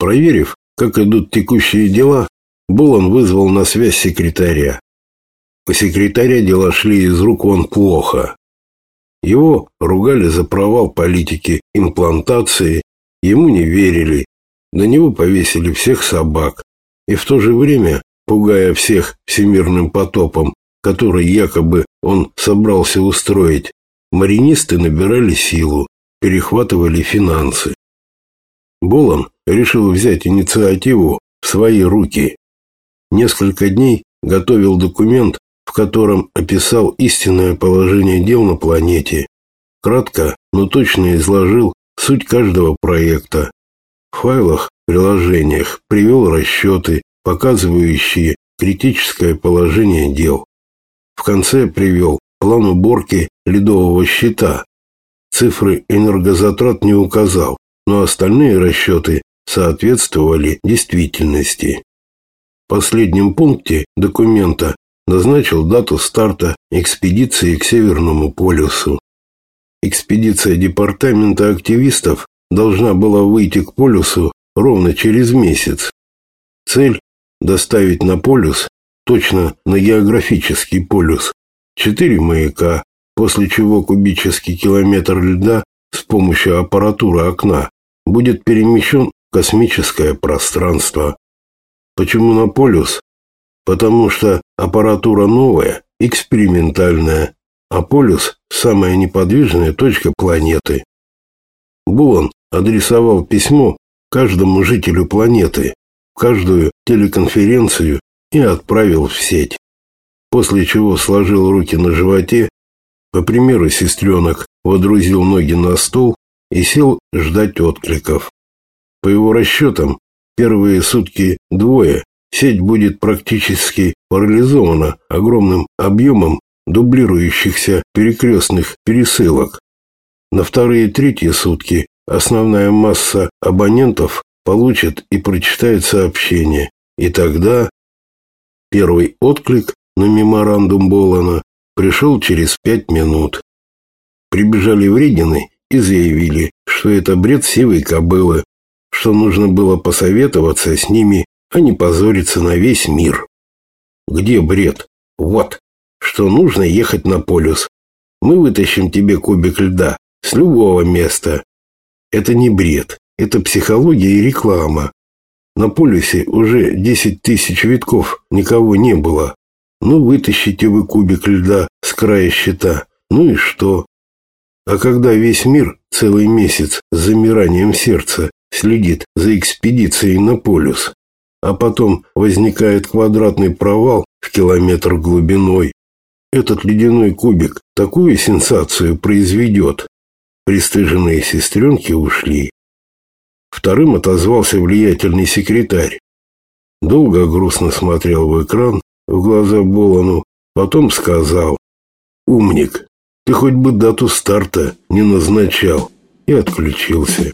Проверив, как идут текущие дела, Булан вызвал на связь секретаря. У секретаря дела шли из рук вон плохо. Его ругали за провал политики имплантации, ему не верили, на него повесили всех собак, и в то же время, пугая всех всемирным потопом, который якобы он собрался устроить, маринисты набирали силу, перехватывали финансы. Болон решил взять инициативу в свои руки. Несколько дней готовил документ, в котором описал истинное положение дел на планете. Кратко, но точно изложил суть каждого проекта. В файлах, приложениях привел расчеты, показывающие критическое положение дел. В конце привел план уборки ледового щита. Цифры энергозатрат не указал, но остальные расчеты соответствовали действительности. В последнем пункте документа назначил дату старта экспедиции к Северному полюсу. Экспедиция департамента активистов должна была выйти к полюсу ровно через месяц. Цель – доставить на полюс точно на географический полюс. Четыре маяка, после чего кубический километр льда с помощью аппаратуры окна будет перемещен в космическое пространство. Почему на полюс? Потому что аппаратура новая, экспериментальная, а полюс – самая неподвижная точка планеты. Булан адресовал письмо каждому жителю планеты, в каждую телеконференцию и отправил в сеть. После чего сложил руки на животе, по примеру сестренок, водрузил ноги на стол и сел ждать откликов. По его расчетам, первые сутки двое сеть будет практически парализована огромным объемом дублирующихся перекрестных пересылок. На вторые и третьи сутки основная масса абонентов получит и прочитает сообщение, и тогда Первый отклик на меморандум Болана пришел через пять минут. Прибежали вредины и заявили, что это бред сивой кобылы, что нужно было посоветоваться с ними, а не позориться на весь мир. Где бред? Вот, что нужно ехать на полюс. Мы вытащим тебе кубик льда с любого места. Это не бред, это психология и реклама. На полюсе уже десять тысяч витков никого не было. Ну, вытащите вы кубик льда с края щита. Ну и что? А когда весь мир целый месяц с замиранием сердца следит за экспедицией на полюс, а потом возникает квадратный провал в километр глубиной, этот ледяной кубик такую сенсацию произведет. Пристыженные сестренки ушли. Вторым отозвался влиятельный секретарь. Долго грустно смотрел в экран, в глаза Болону, потом сказал «Умник, ты хоть бы дату старта не назначал» и отключился.